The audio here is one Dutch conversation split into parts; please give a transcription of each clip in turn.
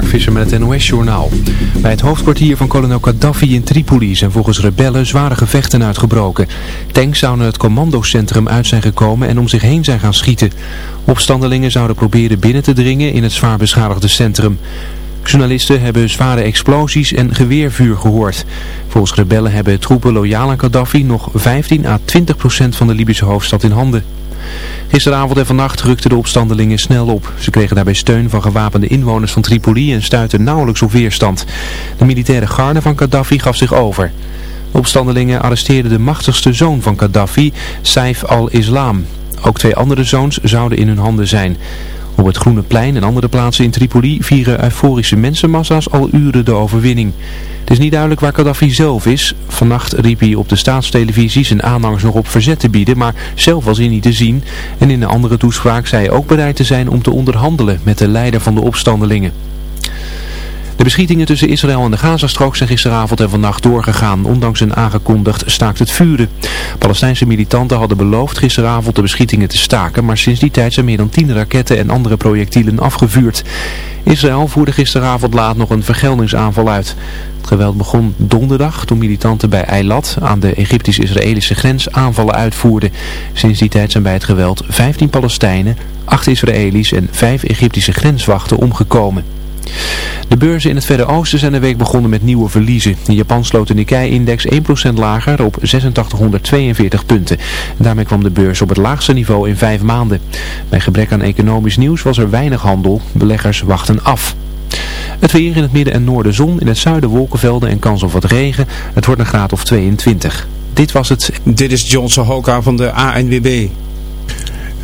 Mark Visser met het NOS-journaal. Bij het hoofdkwartier van kolonel Gaddafi in Tripoli zijn volgens rebellen zware gevechten uitgebroken. Tanks zouden het commandocentrum uit zijn gekomen en om zich heen zijn gaan schieten. Opstandelingen zouden proberen binnen te dringen in het zwaar beschadigde centrum. Journalisten hebben zware explosies en geweervuur gehoord. Volgens rebellen hebben troepen loyaal aan Gaddafi nog 15 à 20 procent van de Libische hoofdstad in handen. Gisteravond en vannacht rukten de opstandelingen snel op. Ze kregen daarbij steun van gewapende inwoners van Tripoli en stuitten nauwelijks op weerstand. De militaire garde van Gaddafi gaf zich over. De opstandelingen arresteerden de machtigste zoon van Gaddafi, Saif al-Islam. Ook twee andere zoons zouden in hun handen zijn. Op het Groene Plein en andere plaatsen in Tripoli vieren euforische mensenmassa's al uren de overwinning. Het is niet duidelijk waar Gaddafi zelf is. Vannacht riep hij op de staatstelevisie zijn aanhangers nog op verzet te bieden, maar zelf was hij niet te zien. En in een andere toespraak zei hij ook bereid te zijn om te onderhandelen met de leider van de opstandelingen. De beschietingen tussen Israël en de Gazastrook zijn gisteravond en vannacht doorgegaan, ondanks een aangekondigd staakt het vuren. Palestijnse militanten hadden beloofd gisteravond de beschietingen te staken, maar sinds die tijd zijn meer dan tien raketten en andere projectielen afgevuurd. Israël voerde gisteravond laat nog een vergeldingsaanval uit. Het geweld begon donderdag toen militanten bij Eilat aan de Egyptisch-Israëlische grens aanvallen uitvoerden. Sinds die tijd zijn bij het geweld 15 Palestijnen, 8 Israëli's en 5 Egyptische grenswachten omgekomen. De beurzen in het Verre Oosten zijn de week begonnen met nieuwe verliezen. In Japan sloot de Nikkei-index 1% lager op 8642 punten. daarmee kwam de beurs op het laagste niveau in vijf maanden. Bij gebrek aan economisch nieuws was er weinig handel. Beleggers wachten af. Het weer in het midden en noorden zon, in het zuiden wolkenvelden en kans op wat regen. Het wordt een graad of 22. Dit was het. Dit is Johnson Hoka van de ANWB.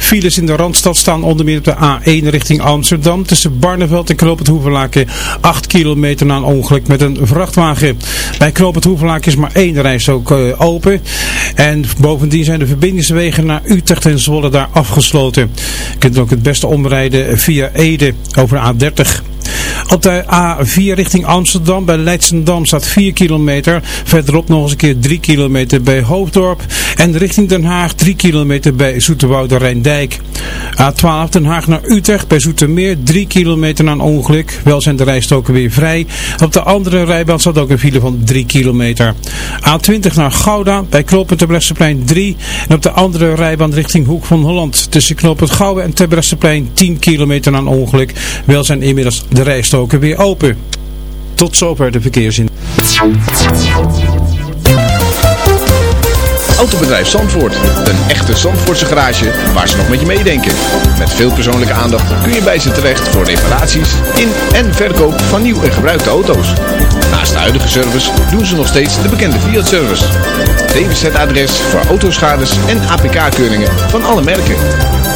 Files in de Randstad staan onder meer op de A1 richting Amsterdam. Tussen Barneveld en Knoop het Hoevelaken 8 kilometer na een ongeluk met een vrachtwagen. Bij Knoop het is maar één reis ook uh, open. En bovendien zijn de verbindingswegen naar Utrecht en Zwolle daar afgesloten. Je kunt ook het beste omrijden via Ede over de A30. Op de A4 richting Amsterdam bij Leidsendam staat 4 kilometer. Verderop nog eens een keer 3 kilometer bij Hoofddorp. En richting Den Haag 3 kilometer bij Zoeterwoude Rijndijk. A12 Den Haag naar Utrecht bij Zoetermeer 3 kilometer een ongeluk. Wel zijn de rijstoken weer vrij. Op de andere rijbaan staat ook een file van 3 kilometer. A20 naar Gouda bij Knooppunt Terbrechtseplein 3. En op de andere rijbaan richting Hoek van Holland. Tussen Knooppunt Gouda en Terbrechtseplein 10 kilometer een ongeluk. Wel zijn inmiddels de rijstoken weer open. Tot zover de verkeersin. Autobedrijf Zandvoort. Een echte Zandvoortse garage waar ze nog met je meedenken. Met veel persoonlijke aandacht kun je bij ze terecht voor reparaties in en verkoop van nieuw en gebruikte auto's. Naast de huidige service doen ze nog steeds de bekende Fiat-service. DWZ-adres voor autoschades en APK-keuringen van alle merken.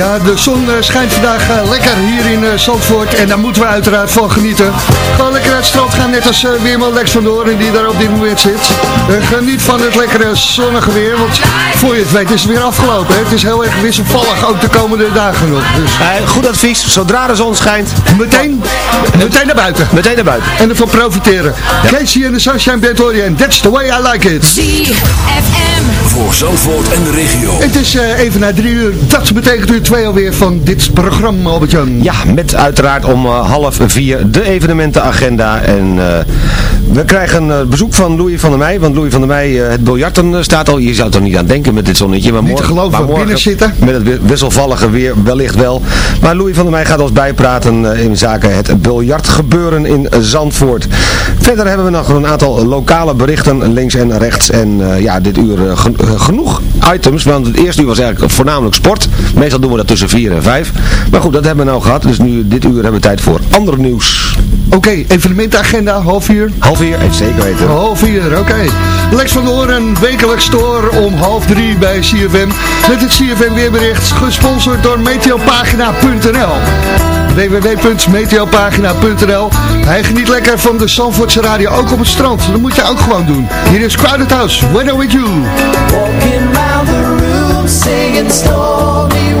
Ja, de zon eh, schijnt vandaag eh, lekker hier in uh, Zandvoort en daar moeten we uiteraard van genieten. Gewoon lekker naar het strand gaan, net als Weerman Lex van Doorn die daar op dit moment zit. geniet van het lekkere zonnige weer, want voor je het weet is het weer afgelopen. Hè? Het is heel erg wisselvallig, ook de komende dagen nog. Dus. goed advies, zodra de zon schijnt... Meteen, meteen naar buiten. Meteen naar buiten. En ervan profiteren. Ja. Casey en de Sunshine Band en that's the way I like it. ZFM. Voor Zandvoort en de regio. Het is even na drie uur, dat betekent u twee alweer van dit programma, Albert-Jan. Ja, met uiteraard om uh, half vier de evenementenagenda. En uh, we krijgen uh, bezoek van Louis van der Meij. Want Louis van der Meij, het biljarten staat al. Je zou er niet aan denken met dit zonnetje. Maar niet morgen, te geloven, maar morgen, binnen zitten. Met het wisselvallige weer wellicht wel. Maar Louis van der Meij gaat ons bijpraten in zaken het biljartgebeuren in Zandvoort. Verder hebben we nog een aantal lokale berichten links en rechts. En ja, dit uur genoeg items. Want het eerste uur was eigenlijk voornamelijk sport. Meestal doen we dat tussen 4 en 5. Maar goed, dat hebben we nou gehad. Dus nu, dit uur hebben we tijd voor ander nieuws. Oké, okay, evenementagenda, half uur. Half uur, even zeker weten. Half uur, oké. Lex van Oren, wekelijks store om half drie bij CFM. Met het CFM weerbericht, gesponsord door meteopagina.nl www.meteopagina.nl Hij geniet lekker van de Zandvoortse radio, ook op het strand. Dat moet je ook gewoon doen. Hier is Crowded House, Weather With You. Walking round the room, singing stormy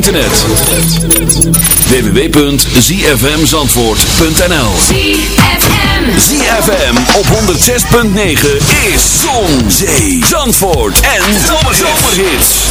internet. www.zfmzandvoort.nl ZFM ZFM op 106.9 is Zon, Zee, Zandvoort en Zomerhits.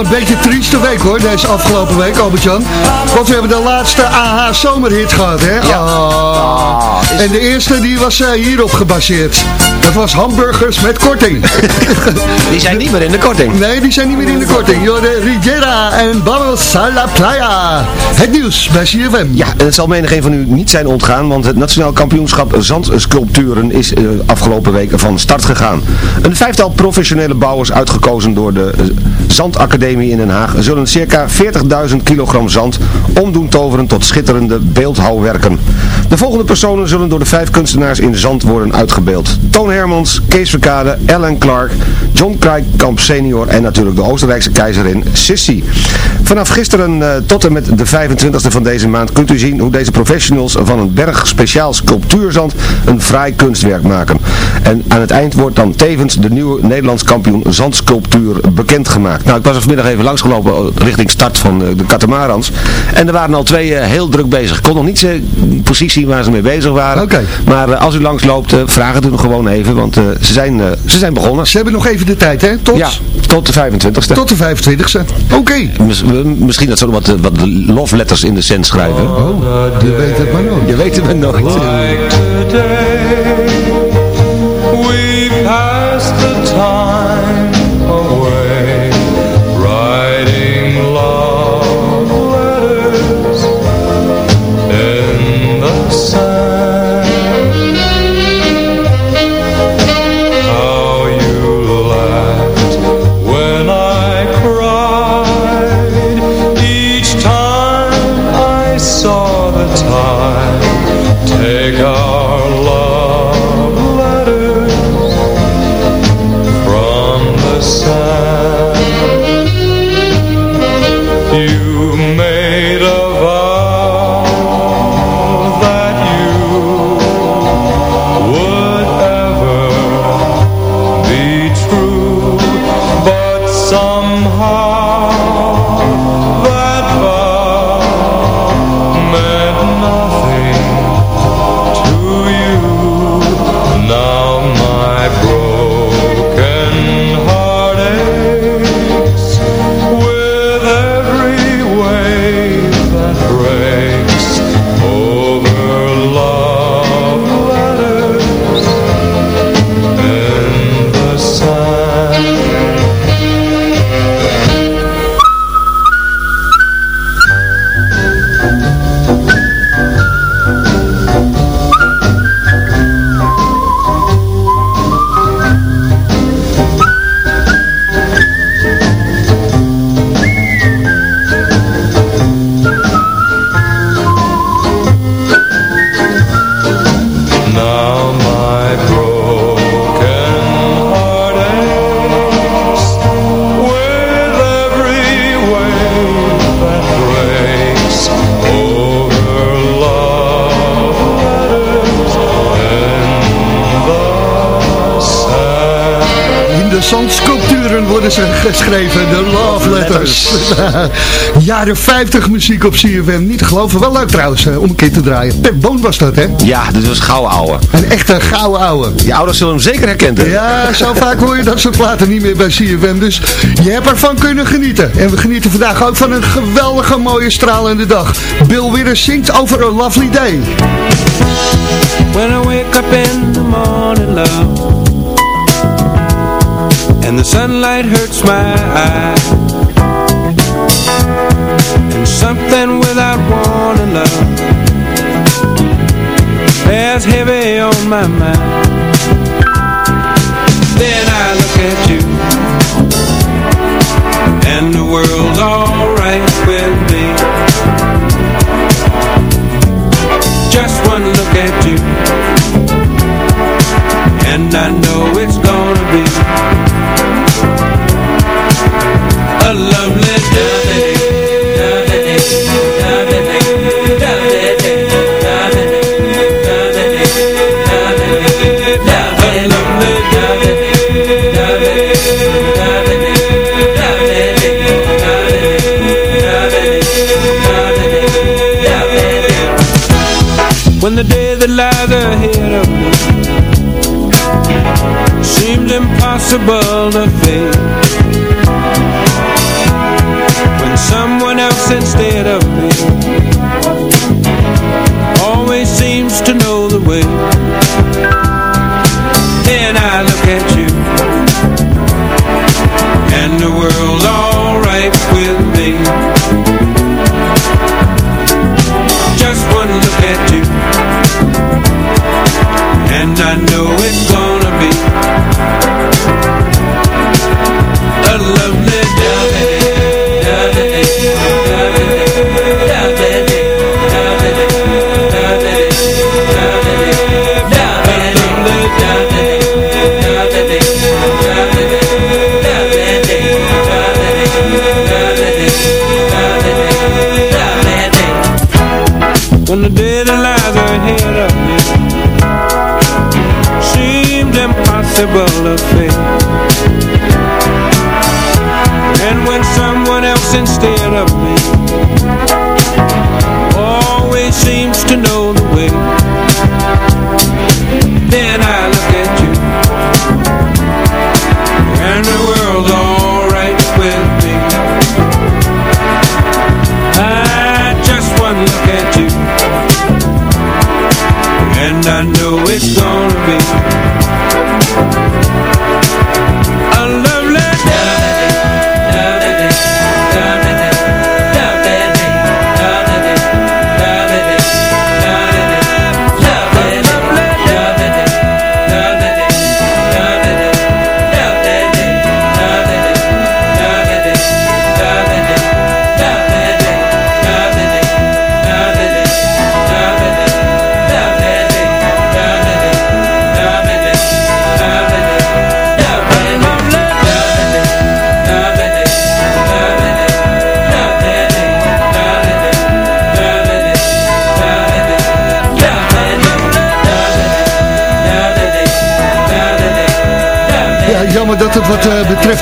Een beetje trieste week hoor, deze afgelopen week, Albert-Jan. Want we hebben de laatste AH zomerhit gehad, hè? Ja. Oh. En de eerste die was uh, hierop gebaseerd. Dat was hamburgers met korting. die zijn niet meer in de korting. Nee, die zijn niet meer in de korting. Jorde Rigera en Vamos a la Playa. Het nieuws bij CFM. Ja, en het zal menig een van u niet zijn ontgaan, want het Nationaal Kampioenschap Zandsculpturen is uh, afgelopen week van start gegaan. Een vijftal professionele bouwers uitgekozen door de uh, Zandacademie in Den Haag zullen circa 40.000 kilogram zand omdoen toveren tot schitterende beeldhouwwerken. De volgende personen zullen door de vijf kunstenaars in zand worden uitgebeeld. Toon Hermans, Kees Verkade, Ellen Clark, John Krijkamp senior en natuurlijk de Oostenrijkse keizerin Sissy. Vanaf gisteren uh, tot en met de 25e van deze maand kunt u zien hoe deze professionals van een berg speciaal sculptuurzand een fraai kunstwerk maken. En aan het eind wordt dan tevens de nieuwe Nederlands kampioen zandsculptuur bekendgemaakt. Nou, ik was er vanmiddag even langsgelopen eh, richting start van uh, de Catamarans. En er waren al twee uh, heel druk bezig. Ik kon nog niet precies zien waar ze mee bezig waren. Okay. Maar als u langsloopt, vraag het u gewoon even, want ze, zijn, ze zijn begonnen. Ze hebben nog even de tijd, hè? Tot? Ja, tot de 25ste. Tot de 25ste. Oké. Okay. Misschien dat ze wat, wat love letters in de cent schrijven. Oh, je weet het maar nooit. Je weet het maar nooit. Like today, we 50 muziek op CFM, niet te geloven. Wel leuk trouwens, eh, om een keer te draaien. Pep Boon was dat, hè? Ja, dit was gouden ouwe. Een echte gouden ouwe. Je ouders zullen hem zeker herkennen. Ja, zo vaak hoor je dat soort platen niet meer bij CFM. Dus je hebt ervan kunnen genieten. En we genieten vandaag ook van een geweldige, mooie, stralende dag. Bill Withers zingt over a lovely day. When I wake up in the morning, love And the sunlight hurts my eyes something without warning, love. Bears heavy on my mind. Then I look at you. And the world's alright with me. Just one look at you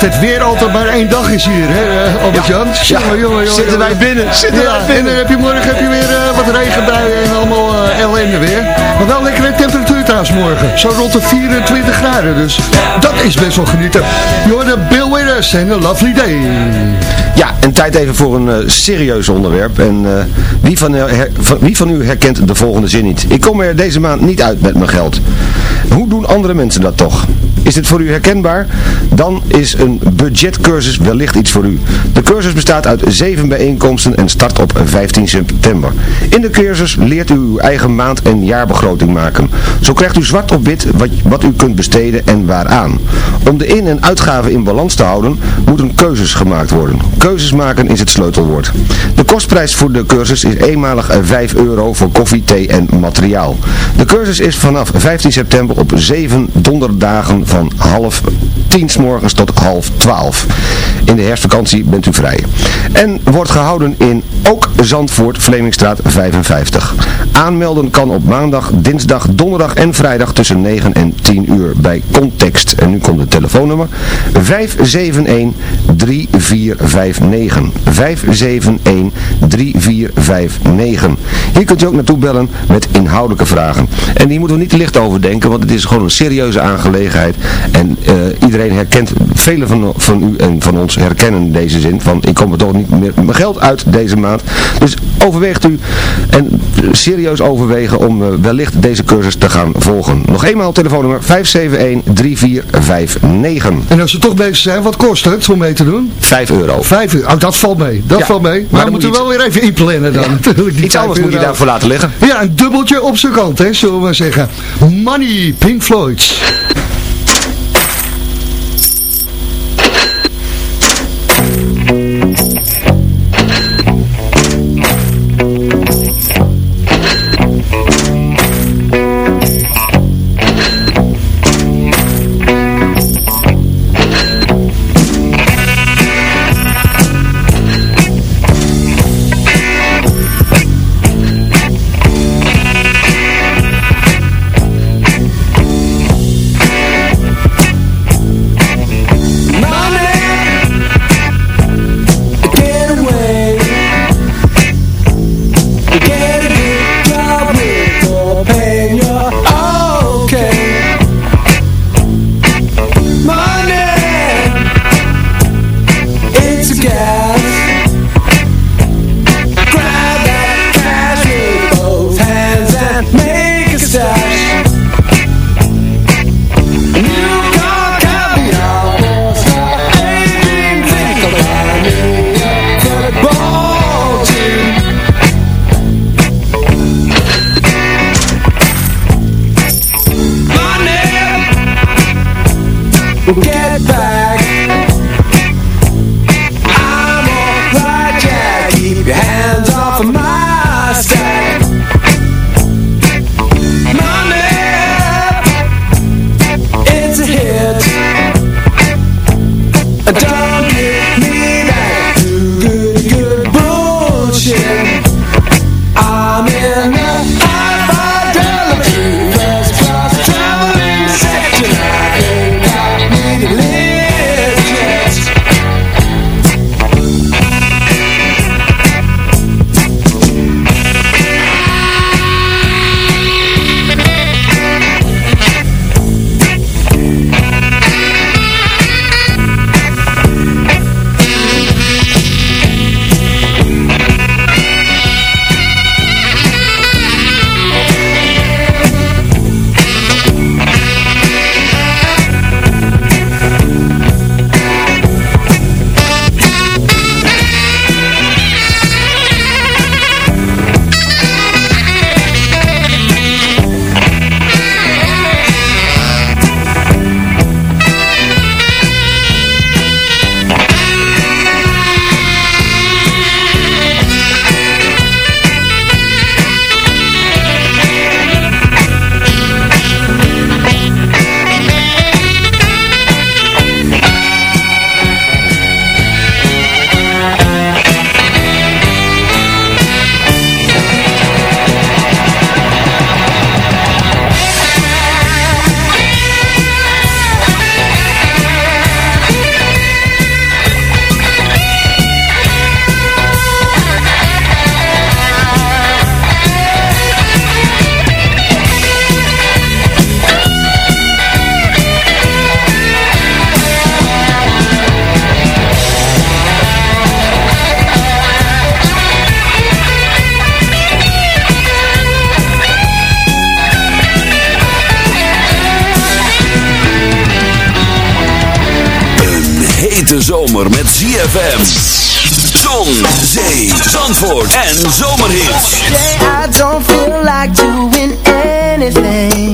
wat betreft het weer altijd maar één dag is hier, hè, eh, Albert-Jan? Ja. Jongen, jongen, jongen, Zitten wij binnen, zitten ja, wij binnen. En dan heb je morgen heb je weer eh, wat regenbuien en allemaal eh, ellende weer. Maar wel lekkere temperatuur trouwens morgen. Zo rond de 24 graden, dus dat is best wel genieten. Je hoorde Bill Withers en een lovely day. Ja, en tijd even voor een serieus onderwerp. En eh, wie, van, her- van- wie van u herkent de volgende zin niet? Ik kom er deze maand niet uit met mijn geld. Hoe doen andere mensen dat toch? Is dit voor u herkenbaar? Dan is een budgetcursus wellicht iets voor u. De cursus bestaat uit zeven bijeenkomsten en start op 15 september. In de cursus leert u uw eigen maand- en jaarbegroting maken. Zo krijgt u zwart op wit wat, u kunt besteden en waaraan. Om de in- en uitgaven in balans te houden, moeten keuzes gemaakt worden. Keuzes maken is het sleutelwoord. De kostprijs voor de cursus is eenmalig eh, 5 euro voor koffie, thee en materiaal. De cursus is vanaf 15 september op 7 donderdagen van van half tien s morgens tot half twaalf. In de herfstvakantie bent u vrij. En wordt gehouden in ook Zandvoort, Vlemingstraat 55. Aanmelden kan op maandag, dinsdag, donderdag en vrijdag tussen 9 en 10 uur bij Context. En nu komt het telefoonnummer 571 3459. 571 3459. Hier kunt u ook naartoe bellen met inhoudelijke vragen. En die moeten we niet licht overdenken, want het is gewoon een serieuze aangelegenheid. En uh, iedereen herkent, velen van, van u en van ons herkennen deze zin van ik kom er toch niet meer mijn geld uit deze maand. Dus overweegt u en serieus overwegen om uh, wellicht deze cursus te gaan volgen. Nog eenmaal telefoonnummer 571-3459. En als we toch bezig zijn, wat kost het om mee te doen? 5 euro. 5 euro, oh, dat valt mee. Dat Ja, valt mee. Maar, maar we moeten dan wel weer even inplannen dan. Ja, natuurlijk. die Iets 5 anders moet je daarvoor laten liggen. Ja, een dubbeltje op zijn kant, hè, zullen we maar zeggen. Money, Pink Floyd. ZFM. Zon, zee, zandvoort en zomerhits. I don't feel like doing anything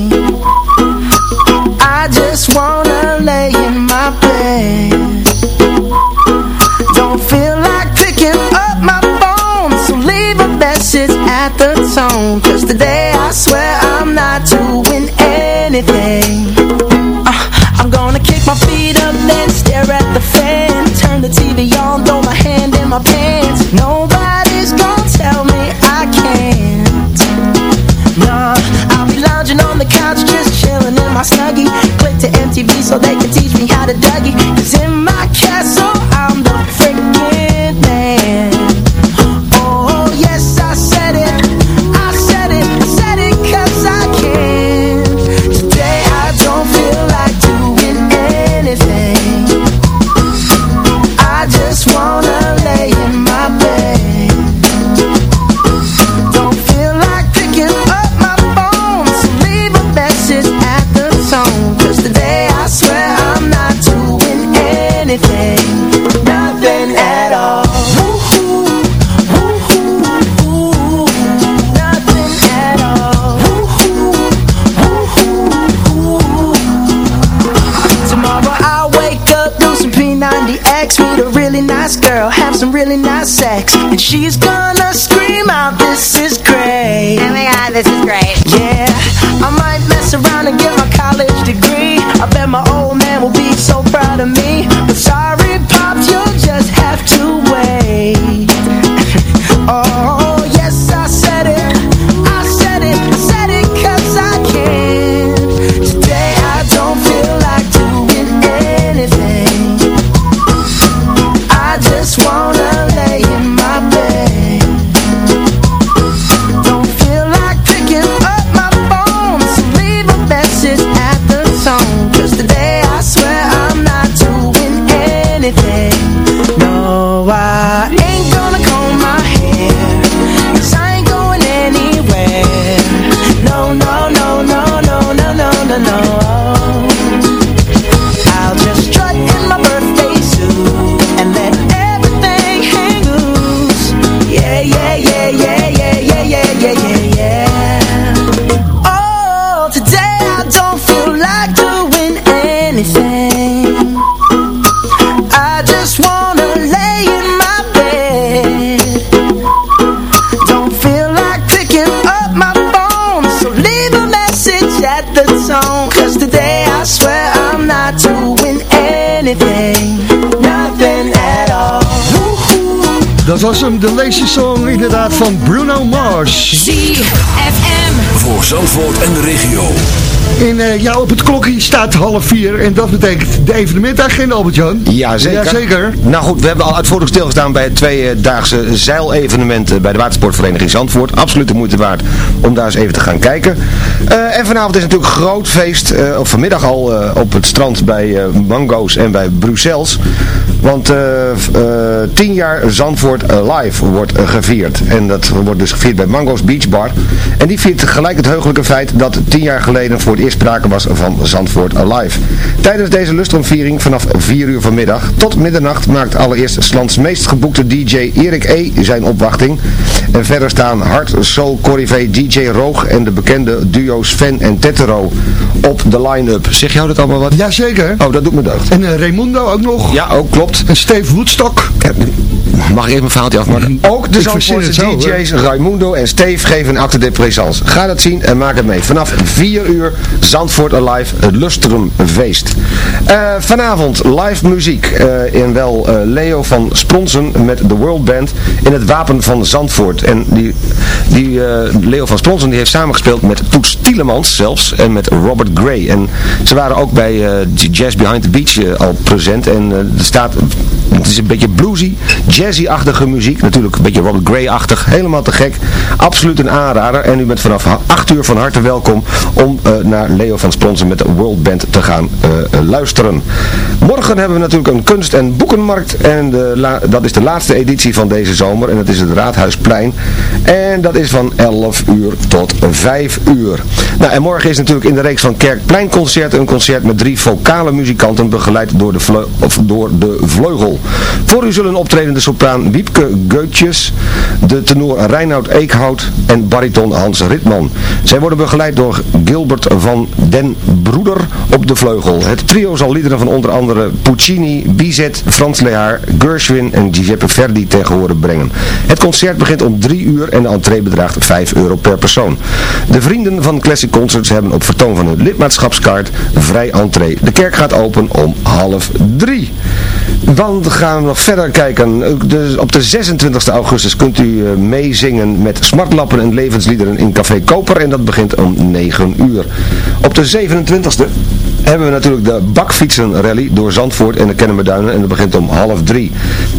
the tone Cause today I swear I'm not doing anything Nothing at all Dat was hem, de lazy song inderdaad van Bruno Mars. ZFM. Voor Zandvoort en de regio. En eh, ja, op het klokje staat half vier en dat betekent de evenementagenda, Albert-Jan. Ja, zeker. Jazeker. Nou goed, we hebben al uitvoerig stilgestaan bij het tweedaagse zeilevenement bij de watersportvereniging Zandvoort. Absoluut de moeite waard om daar eens even te gaan kijken. Eh, en vanavond is natuurlijk een groot feest, eh, of vanmiddag al eh, op het strand bij eh, Mango's en bij Bruxelles. Want eh, eh, 10 jaar Zandvoort Live wordt eh, gevierd. En dat wordt dus gevierd bij Mango's Beach Bar. En die viert gelijk het heugelijke feit dat 10 jaar geleden voor het eerst sprake was van Zandvoort Alive. Tijdens deze lustrumviering vanaf 4 uur vanmiddag tot middernacht maakt allereerst Slands meest geboekte DJ Erik E. zijn opwachting. En verder staan Hart, Soul, Corrivé, DJ Roog en de bekende duo's Sven en Tetero op de line-up. Zeg jou dat allemaal wat? Jazeker. Oh, dat doet me deugd. En eh, Raimundo ook nog. Ja, ook klopt. En Steve Woodstock. Mag ik even mijn verhaaltje afmaken? Ook de Zandvoortse DJ's Raimundo en Steve geven een acte de présence. Ga dat zien en maak het mee. Vanaf 4 uur Zandvoort Alive, het Lustrumfeest. Eh vanavond live muziek. eh in wel eh, Leo van Spronsen met de World Band in het Wapen van Zandvoort. En die, die Leo van Spronsen die heeft samengespeeld met Toets Tielemans zelfs en met Robert Gray. En ze waren ook bij Jazz Behind the Beach al present. En er staat, het is een beetje bluesy, jazzy-achtige muziek. Natuurlijk een beetje Robert Gray-achtig. Helemaal te gek. Absoluut een aanrader. En u bent vanaf 8 uur van harte welkom om eh, naar Leo van Spronsen met de World Band te gaan eh, luisteren. Morgen hebben we natuurlijk een kunst- en boekenmarkt. En de dat is de laatste editie van deze zomer. En dat is het Raadhuisplein. En dat is van 11 uur tot 5 uur. Nou, en morgen is natuurlijk in de reeks van Kerkpleinconcerten een concert met drie vocale muzikanten begeleid door de, of door de vleugel. Voor u zullen optreden de sopraan Wiepke Geutjes, de tenor Reinoud Eekhout en bariton Hans Ritman. Zij worden begeleid door Gilbert van den Broeder op de vleugel. Het trio zal liederen van onder andere Puccini, Bizet, Frans Lehaar, Gershwin en Giuseppe Verdi tegen horen brengen. Het concert begint om 3 uur en de entree bedraagt 5 euro per persoon. De vrienden van Classic Concerts hebben op vertoon van hun lidmaatschapskaart vrij entree. De kerk gaat open om half 3. Dan gaan we nog verder kijken. Op de 26 augustus kunt u uh, meezingen met smartlappen en levensliederen in Café Koper en dat begint om 9 uur. Op de 27e hebben we natuurlijk de bakfietsenrally door Zandvoort en de Kennemerduinen en dat begint om half drie.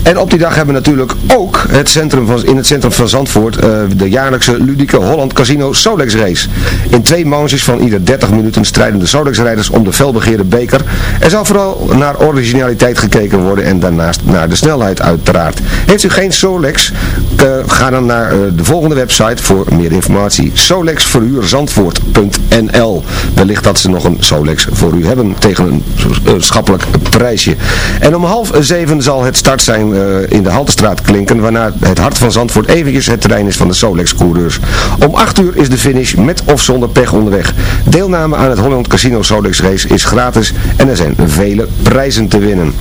En op die dag hebben we natuurlijk ook het centrum van, in het centrum van Zandvoort uh, de jaarlijkse ludieke Holland Casino Solex Race. In twee manches van ieder 30 minuten strijden de Solex rijders om de felbegeerde beker. Er zal vooral naar originaliteit gekeken worden en daarnaast naar de snelheid uiteraard. Heeft u geen Solex, uh, ga dan naar uh, de volgende website voor meer informatie. Solexverhuurzandvoort.nl Wellicht dat ze nog een Solex voor u hebben tegen een schappelijk prijsje. En om half zeven zal het start zijn uh, in de Haltestraat klinken, waarna het hart van Zandvoort eventjes het terrein is van de Solex-coureurs. Om acht uur is de finish met of zonder pech onderweg. Deelname aan het Holland Casino Solex Race is gratis en er zijn vele prijzen te winnen.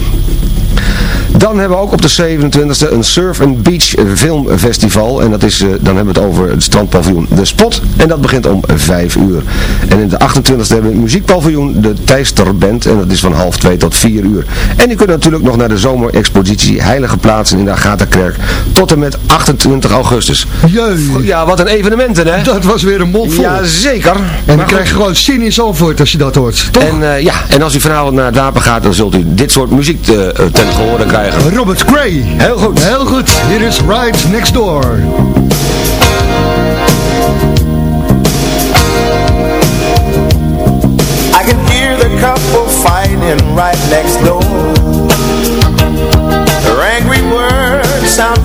Dan hebben we ook op de 27e een Surf and Beach Filmfestival. En dat is, uh, dan hebben we het over het strandpaviljoen De Spot. En dat begint om 5 uur. En in de 28e hebben we het muziekpaviljoen De Tijsterband. En dat is van half 2 tot 4 uur. En je kunt natuurlijk nog naar de zomerexpositie Heilige Plaatsen in de Agatha-kerk. Tot en met 28 augustus. Jee. Ja, wat een evenementen hè. Dat was weer een mond vol. Jazeker. En dan krijg je gewoon zin in als je dat hoort. Toch? En, uh, ja, en als u vanavond naar het wapen gaat, dan zult u dit soort muziek uh, ten gehoor krijgen. Robert Gray. Heel goed. Heel goed. Hier is Right Next Door. I can hear the couple fighting right next door. Their angry words sound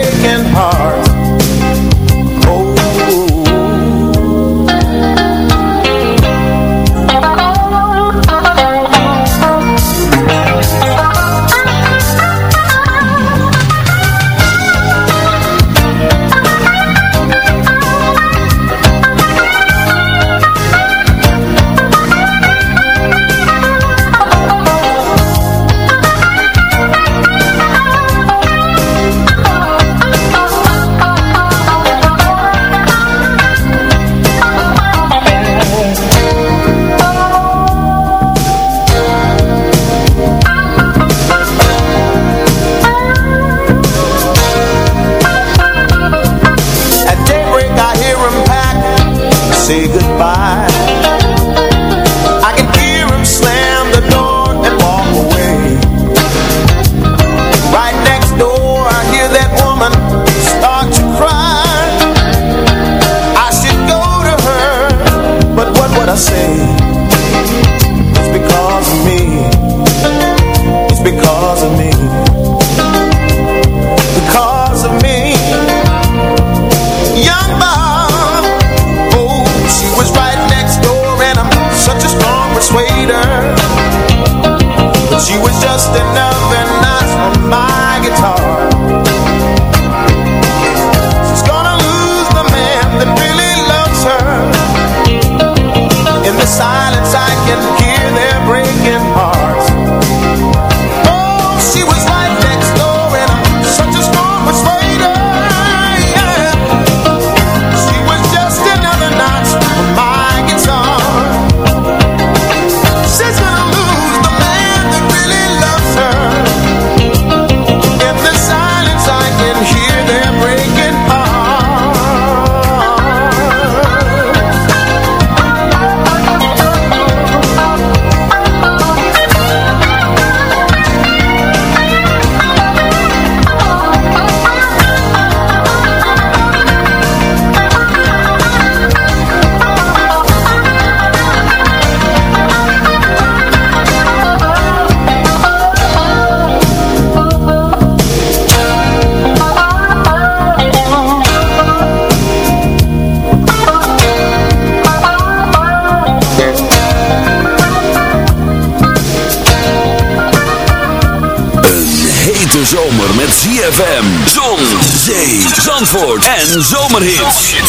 en Zomerhits.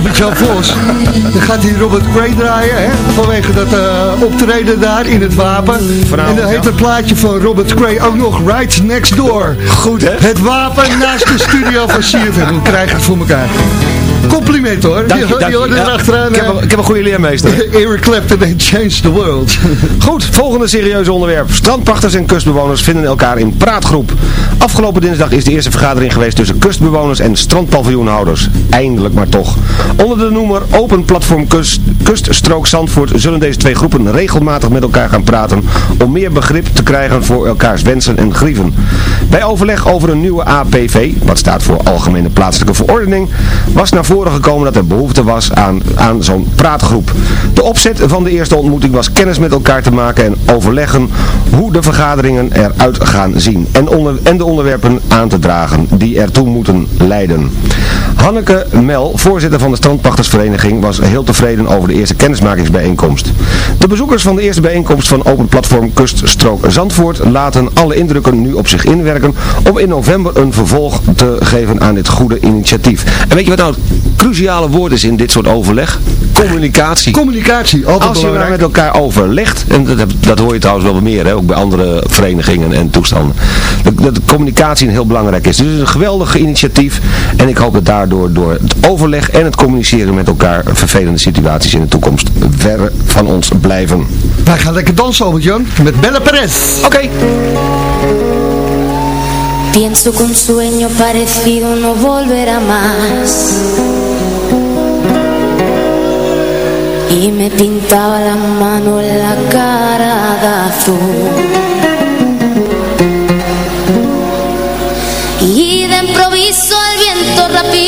Albert-Jan Vos. Dan gaat hij Robert Cray draaien, hè. Vanwege dat eh, optreden daar in het wapen. en dan heet het plaatje van Robert Cray ook nog Right Next Door. Goed, hè? Het wapen naast de studio van CFM. We krijgen het voor elkaar. Compliment hoor. Dank je, Die- dank die je. hoorde Ja, erachteraan. ik, heb, een- ik heb een goede leermeester. Eric Clapton en Change the World. Goed, volgende serieuze onderwerp. Strandpachters en kustbewoners vinden elkaar in praatgroep. Afgelopen dinsdag is de eerste vergadering geweest tussen kustbewoners en strandpaviljoenhouders. Eindelijk maar toch. Onder de noemer Open Platform Kust, Kuststrook Zandvoort zullen deze twee groepen regelmatig met elkaar gaan praten om meer begrip te krijgen voor elkaars wensen en grieven. Bij overleg over een nieuwe APV, wat staat voor Algemene Plaatselijke Verordening, was naar voren gekomen dat er behoefte was aan, aan zo'n praatgroep. De opzet van de eerste ontmoeting was kennis met elkaar te maken en overleggen hoe de vergaderingen eruit gaan zien en, onder, en de onderwerpen aan te dragen die ertoe moeten leiden. Hanneke Mel, voorzitter van de strandpachtersvereniging, was heel tevreden over de eerste kennismakingsbijeenkomst. De bezoekers van de eerste bijeenkomst van Open Platform Kuststrook Zandvoort laten alle indrukken nu op zich inwerken om in november een vervolg te geven aan dit goede initiatief. En weet je wat nou het cruciale woord is in dit soort overleg, communicatie. Communicatie, altijd Als je belangrijk. met elkaar overlegt, en dat, hoor je trouwens wel meer, hè, ook bij andere verenigingen en toestanden, dat, dat de communicatie een heel belangrijk is. Dus het is een geweldig initiatief en ik hoop dat daardoor door het overleg en het communiceren met elkaar vervelende situaties in de toekomst ver van ons blijven. Wij gaan lekker dansen, Albert-Jan, met Bella Perez. Oké. Pienso que un sueño parecido no volverá más. Y me pintaba la mano la cara de azul. Y de improviso el viento rápido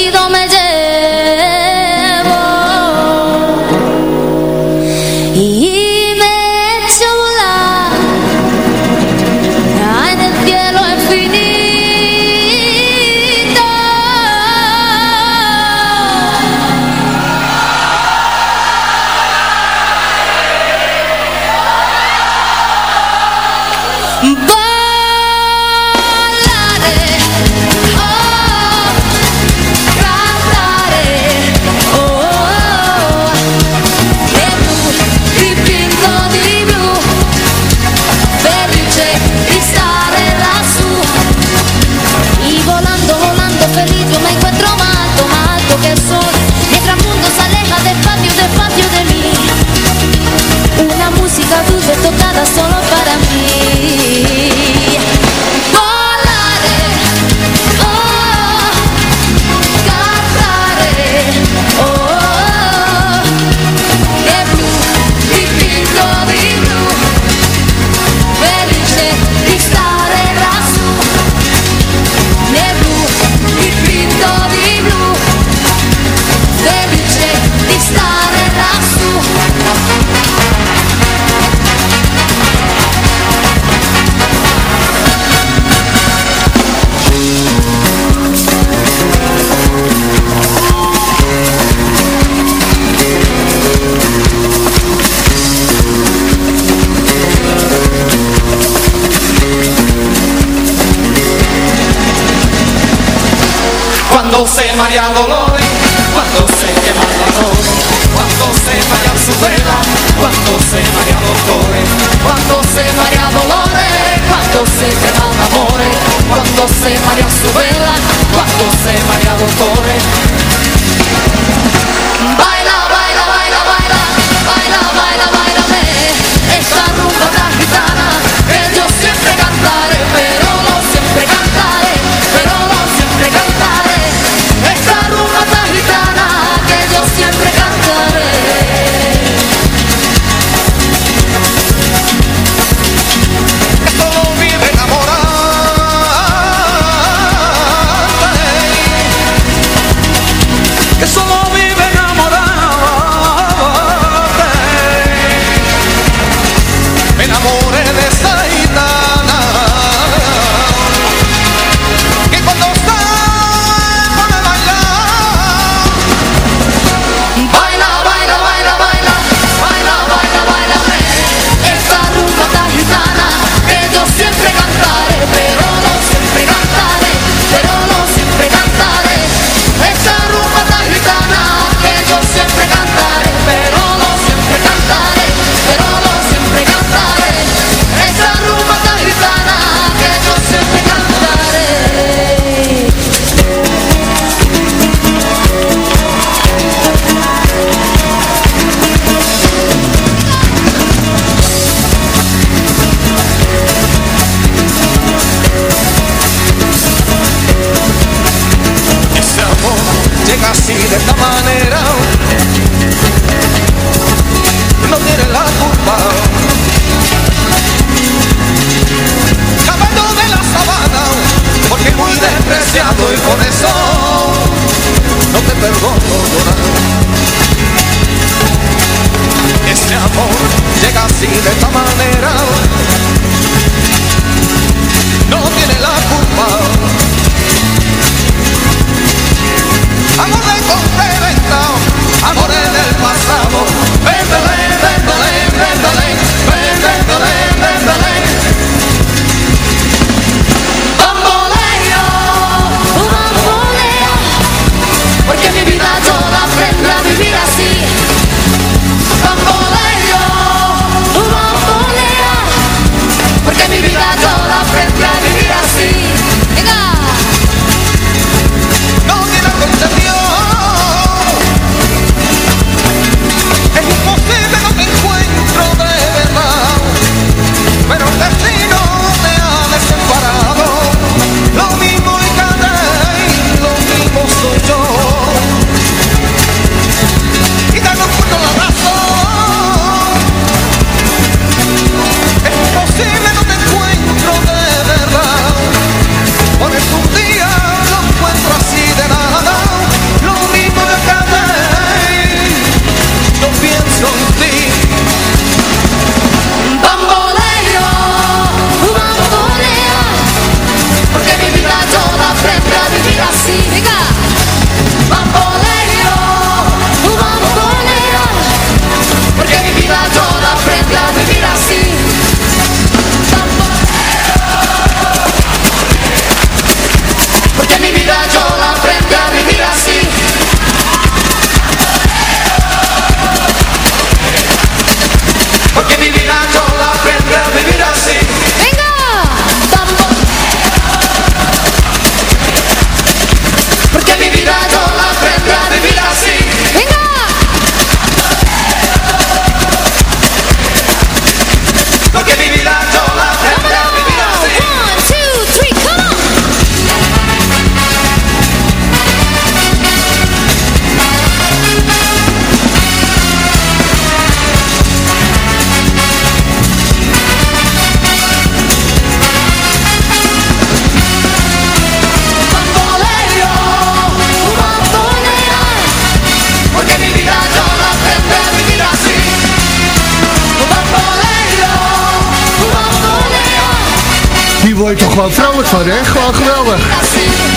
toch gewoon vrolijk van, hè? Gewoon geweldig.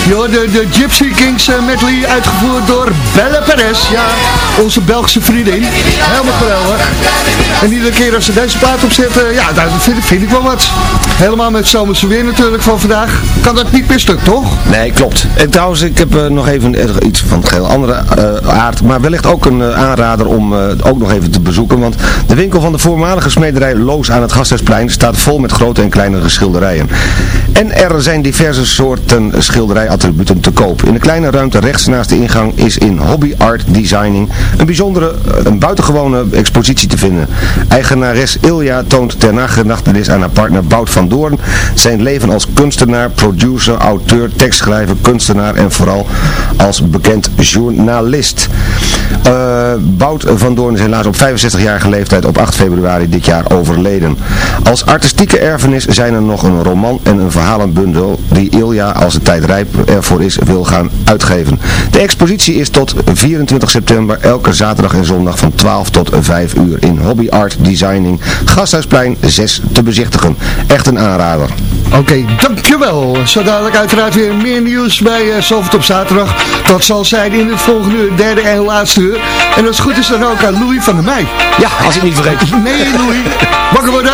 Joh, de, de Gypsy Kings uh, medley uitgevoerd door Belle Perez. Ja, onze Belgische vriendin. Helemaal geweldig. En iedere keer als ze deze plaat opzetten, ja, dat vind, vind ik wel wat. Helemaal met zomerse weer natuurlijk van vandaag. Kan dat niet meer stuk, toch? Nee, klopt. En trouwens, ik heb uh, nog even uh, iets van heel andere aard. Maar wellicht ook een aanrader om ook nog even te bezoeken. Want de winkel van de voormalige smederij Loos aan het Gasthuisplein staat vol met grote en kleine schilderijen. En er zijn diverse soorten schilderijattributen te koop. In de kleine ruimte rechts naast de ingang is in Hobby Art Designing een bijzondere, een buitengewone expositie te vinden. Eigenares Ilja toont ter nagedachtenis aan haar partner Bout van Doorn zijn leven als kunstenaar, producer, auteur, tekstschrijver, kunstenaar en vooral als bekend journalist. Uh, Bout van Doorn is helaas op 65-jarige leeftijd op 8 februari dit jaar overleden. Als artistieke erfenis zijn er nog een roman en een verhalenbundel die Ilja als de tijd rijp ervoor is wil gaan uitgeven. De expositie is tot 24 september elke zaterdag en zondag van 12 tot 5 uur in Hobby Art Designing Gasthuisplein 6 te bezichtigen. Echt een aanrader. Oké, okay, dankjewel. Zo dadelijk uiteraard weer meer nieuws bij uh, op zaterdag. Dat zal zijn in het volgende uur, derde en laatste uur. En als het goed is dan ook aan Louis van der Meij. Ja, als ik niet vergeet. Nee, Louis. Wakker worden.